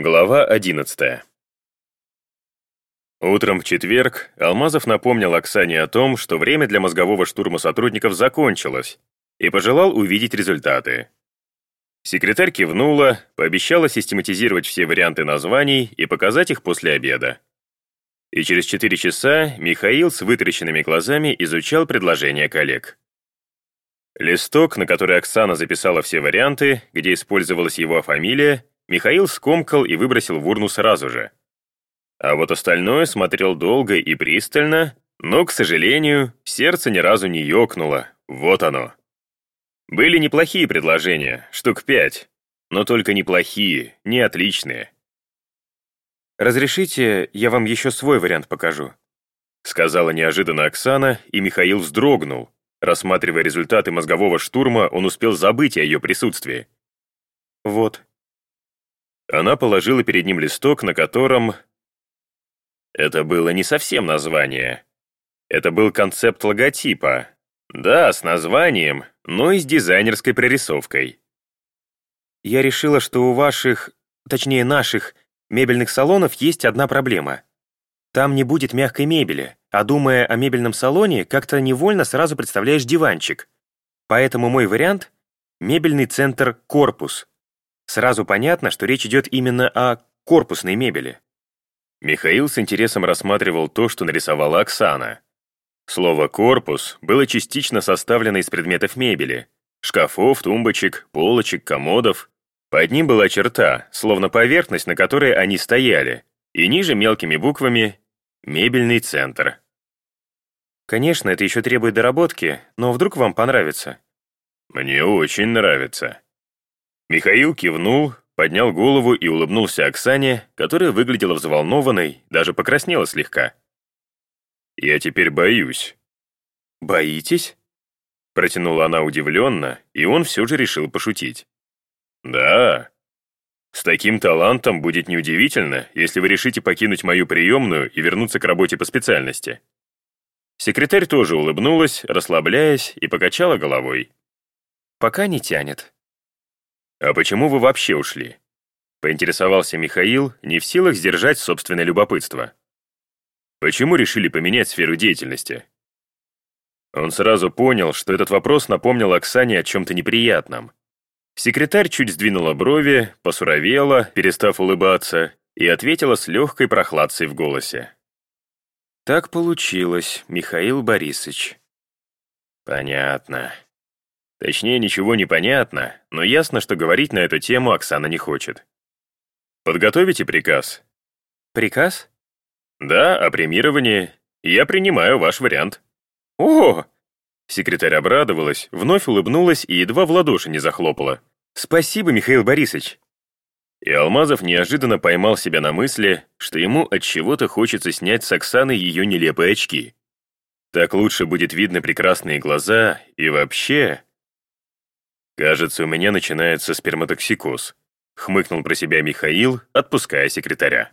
Глава 11 Утром в четверг Алмазов напомнил Оксане о том, что время для мозгового штурма сотрудников закончилось, и пожелал увидеть результаты. Секретарь кивнула, пообещала систематизировать все варианты названий и показать их после обеда. И через четыре часа Михаил с вытрященными глазами изучал предложения коллег. Листок, на который Оксана записала все варианты, где использовалась его фамилия, Михаил скомкал и выбросил в урну сразу же. А вот остальное смотрел долго и пристально, но, к сожалению, сердце ни разу не ёкнуло. Вот оно. Были неплохие предложения, штук пять, но только неплохие, не отличные. «Разрешите, я вам еще свой вариант покажу», сказала неожиданно Оксана, и Михаил вздрогнул. Рассматривая результаты мозгового штурма, он успел забыть о ее присутствии. «Вот, она положила перед ним листок, на котором... Это было не совсем название. Это был концепт логотипа. Да, с названием, но и с дизайнерской прорисовкой. Я решила, что у ваших, точнее наших, мебельных салонов есть одна проблема. Там не будет мягкой мебели, а думая о мебельном салоне, как-то невольно сразу представляешь диванчик. Поэтому мой вариант — мебельный центр «Корпус», Сразу понятно, что речь идет именно о корпусной мебели. Михаил с интересом рассматривал то, что нарисовала Оксана. Слово «корпус» было частично составлено из предметов мебели. Шкафов, тумбочек, полочек, комодов. Под ним была черта, словно поверхность, на которой они стояли, и ниже мелкими буквами «Мебельный центр». Конечно, это еще требует доработки, но вдруг вам понравится. Мне очень нравится. Михаил кивнул, поднял голову и улыбнулся Оксане, которая выглядела взволнованной, даже покраснела слегка. «Я теперь боюсь». «Боитесь?» Протянула она удивленно, и он все же решил пошутить. «Да. С таким талантом будет неудивительно, если вы решите покинуть мою приемную и вернуться к работе по специальности». Секретарь тоже улыбнулась, расслабляясь, и покачала головой. «Пока не тянет», «А почему вы вообще ушли?» Поинтересовался Михаил, не в силах сдержать собственное любопытство. «Почему решили поменять сферу деятельности?» Он сразу понял, что этот вопрос напомнил Оксане о чем-то неприятном. Секретарь чуть сдвинула брови, посуровела, перестав улыбаться, и ответила с легкой прохладцей в голосе. «Так получилось, Михаил Борисович». «Понятно», Точнее, ничего не понятно, но ясно, что говорить на эту тему Оксана не хочет. Подготовите приказ. Приказ? Да, о премировании. Я принимаю ваш вариант. О! Секретарь обрадовалась, вновь улыбнулась и едва в ладоши не захлопала. Спасибо, Михаил Борисович. И Алмазов неожиданно поймал себя на мысли, что ему от чего-то хочется снять с Оксаны ее нелепые очки. Так лучше будет видно прекрасные глаза и вообще... «Кажется, у меня начинается сперматоксикоз», — хмыкнул про себя Михаил, отпуская секретаря.